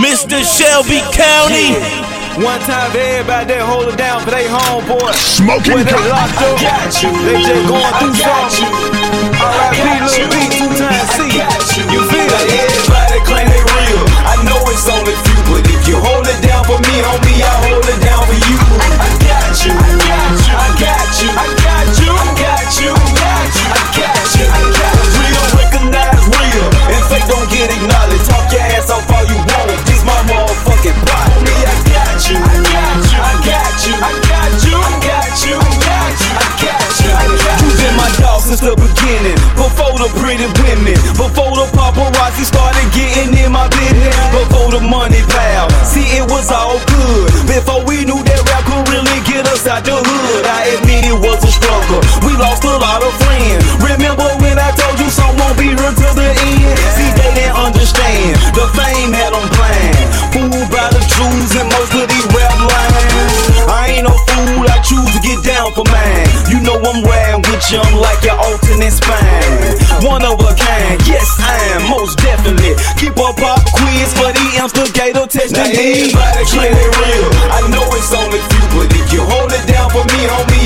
Mr. Shelby County. One time for everybody that hold it down for they homeboy. Smoking When they locked up, they just going through something. Since the beginning. Before the pretty women, before the paparazzi started getting in my business, before the money pal. See, it was all good. Before we knew that rap could really get us out the hood. I admit it was a struggle. We lost a lot of friends. Remember when I told you some won't be here till the end? See, they didn't understand. The fame had them blind. Fooled by the truths and most of these rap lines. I ain't no fool, I choose to get down for mine. You know I'm riding with you, I'm like your in Spain. One of a kind, yes, I am most definite. Keep up pop quiz for the instigator testing. Now, everybody get it real. I know it's only few, but if you hold it down for me, homie.